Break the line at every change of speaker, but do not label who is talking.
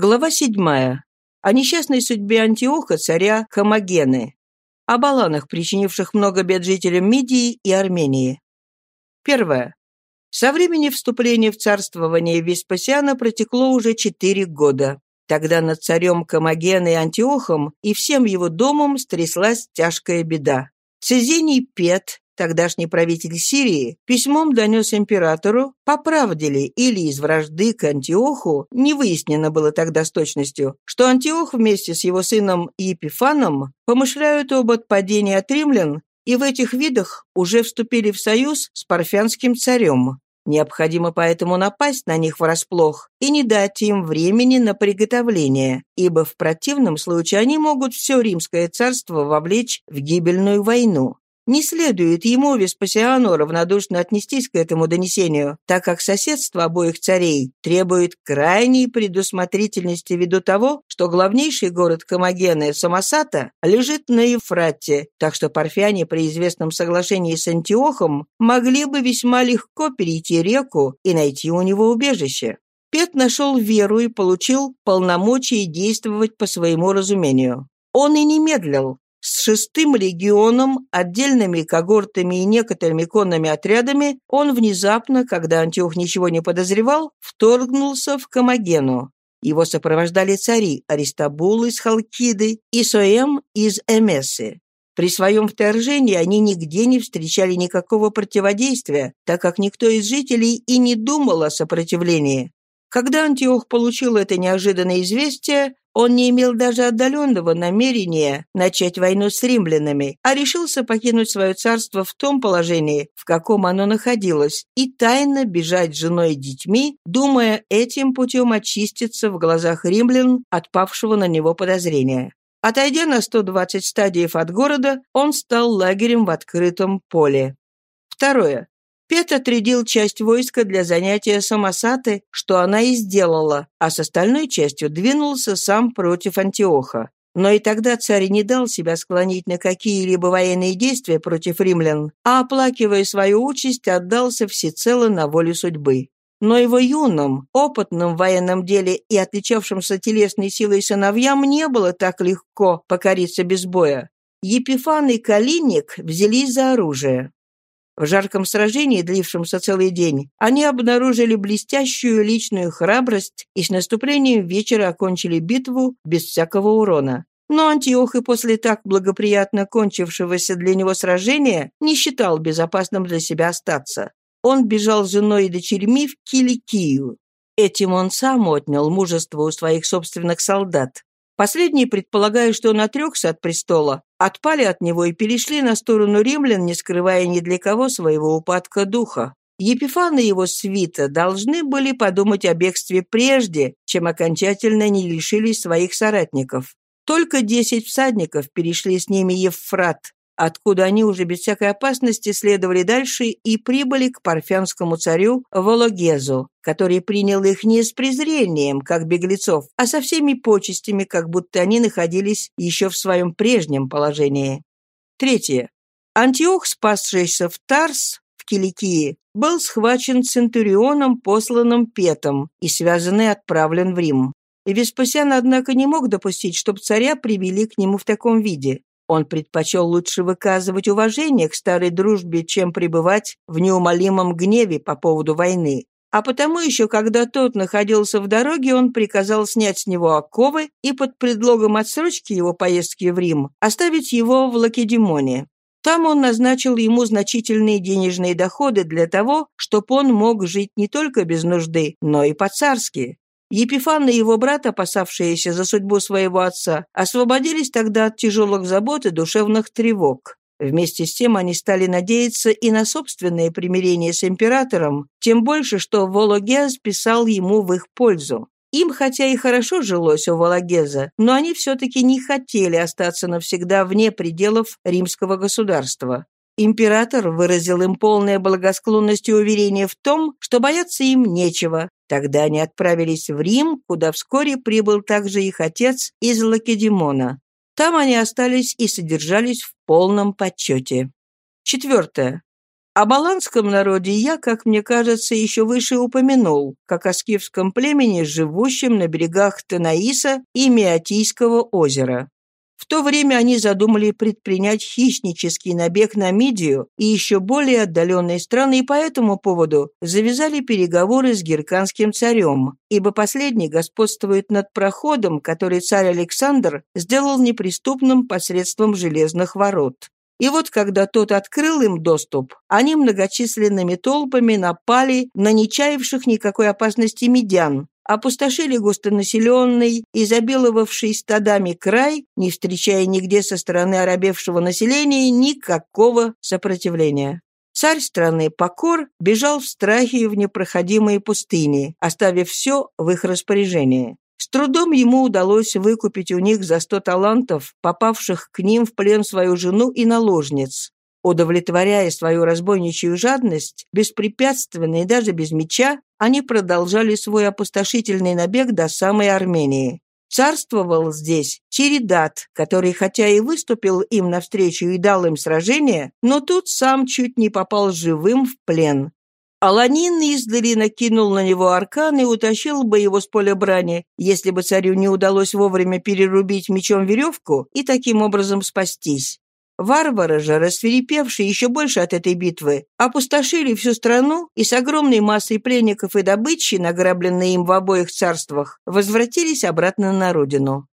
Глава 7. О несчастной судьбе Антиоха, царя Хамогены. О баланах, причинивших много бед жителям Мидии и Армении. Первое. Со времени вступления в царствование Веспасиана протекло уже четыре года. Тогда над царем Камагеной Антиохом и всем его домом стряслась тяжкая беда. Цезиний Пет, Тогдашний правитель Сирии письмом донес императору, по правде ли или из вражды к Антиоху, не выяснено было тогда с точностью, что Антиох вместе с его сыном Епифаном помышляют об отпадении от римлян и в этих видах уже вступили в союз с парфянским царем. Необходимо поэтому напасть на них врасплох и не дать им времени на приготовление, ибо в противном случае они могут все римское царство вовлечь в гибельную войну. Не следует ему, Веспасиану, равнодушно отнестись к этому донесению, так как соседство обоих царей требует крайней предусмотрительности ввиду того, что главнейший город Комагены, Самосата, лежит на Евфрате, так что парфяне при известном соглашении с Антиохом могли бы весьма легко перейти реку и найти у него убежище. Пет нашел веру и получил полномочия действовать по своему разумению. Он и не медлил, с шестым легионом, отдельными когортами и некоторыми конными отрядами он внезапно, когда Антиох ничего не подозревал, вторгнулся в Комагену. Его сопровождали цари Аристабул из Халкиды и Соэм из Эмесы. При своем вторжении они нигде не встречали никакого противодействия, так как никто из жителей и не думал о сопротивлении. Когда Антиох получил это неожиданное известие, он не имел даже отдаленного намерения начать войну с римлянами, а решился покинуть свое царство в том положении, в каком оно находилось, и тайно бежать с женой и детьми, думая этим путем очиститься в глазах римлян от павшего на него подозрения. Отойдя на 120 стадиев от города, он стал лагерем в открытом поле. Второе. Пет отрядил часть войска для занятия Самосаты, что она и сделала, а с остальной частью двинулся сам против Антиоха. Но и тогда царь не дал себя склонить на какие-либо военные действия против римлян, а, оплакивая свою участь, отдался всецело на волю судьбы. Но его юным, опытным в военном деле и отличавшимся телесной силой сыновьям не было так легко покориться без боя. Епифан и Калиник взялись за оружие. В жарком сражении, длившемся целый день, они обнаружили блестящую личную храбрость и с наступлением вечера окончили битву без всякого урона. Но Антиох и после так благоприятно кончившегося для него сражения не считал безопасным для себя остаться. Он бежал с женой и дочерьми в Киликию. Этим он сам отнял мужество у своих собственных солдат. Последние, предполагая, что он отрекся от престола, отпали от него и перешли на сторону римлян, не скрывая ни для кого своего упадка духа. Епифан и его свита должны были подумать о бегстве прежде, чем окончательно не лишились своих соратников. Только десять всадников перешли с ними Евфрат, откуда они уже без всякой опасности следовали дальше и прибыли к парфянскому царю Вологезу, который принял их не с презрением, как беглецов, а со всеми почестями, как будто они находились еще в своем прежнем положении. Третье. Антиох, спасшийся в Тарс, в Киликии, был схвачен центурионом, посланным Петом, и связанный отправлен в Рим. Веспасиан, однако, не мог допустить, чтобы царя привели к нему в таком виде. Он предпочел лучше выказывать уважение к старой дружбе, чем пребывать в неумолимом гневе по поводу войны. А потому еще, когда тот находился в дороге, он приказал снять с него оковы и под предлогом отсрочки его поездки в Рим оставить его в Лакедемоне. Там он назначил ему значительные денежные доходы для того, чтобы он мог жить не только без нужды, но и по-царски. Епифан и его брат, опасавшиеся за судьбу своего отца, освободились тогда от тяжелых забот и душевных тревог. Вместе с тем они стали надеяться и на собственное примирение с императором, тем больше, что Вологез писал ему в их пользу. Им, хотя и хорошо жилось у Вологеза, но они все-таки не хотели остаться навсегда вне пределов римского государства. Император выразил им полное благосклонность и уверение в том, что бояться им нечего. Тогда они отправились в Рим, куда вскоре прибыл также их отец из Лакедемона. Там они остались и содержались в полном почете. Четвертое. О баланском народе я, как мне кажется, еще выше упомянул, как о скифском племени, живущем на берегах Танаиса и Миотийского озера. В то время они задумали предпринять хищнический набег на Мидию и еще более отдаленные страны, и по этому поводу завязали переговоры с герканским царем, ибо последний господствует над проходом, который царь Александр сделал неприступным посредством железных ворот. И вот когда тот открыл им доступ, они многочисленными толпами напали на нечаявших никакой опасности медян, опустошили густонаселенный, изобиловавший стадами край, не встречая нигде со стороны оробевшего населения никакого сопротивления. Царь страны Покор бежал в страхе в непроходимые пустыни, оставив все в их распоряжении. С трудом ему удалось выкупить у них за сто талантов, попавших к ним в плен свою жену и наложниц. Удовлетворяя свою разбойничью жадность, беспрепятственно и даже без меча, они продолжали свой опустошительный набег до самой Армении. Царствовал здесь Чередат, который хотя и выступил им навстречу и дал им сражение, но тут сам чуть не попал живым в плен. Аланин издали накинул на него аркан и утащил бы его с поля брани, если бы царю не удалось вовремя перерубить мечом веревку и таким образом спастись. Варвары же, рассверепевшие еще больше от этой битвы, опустошили всю страну и с огромной массой пленников и добычи, награбленной им в обоих царствах, возвратились обратно на родину.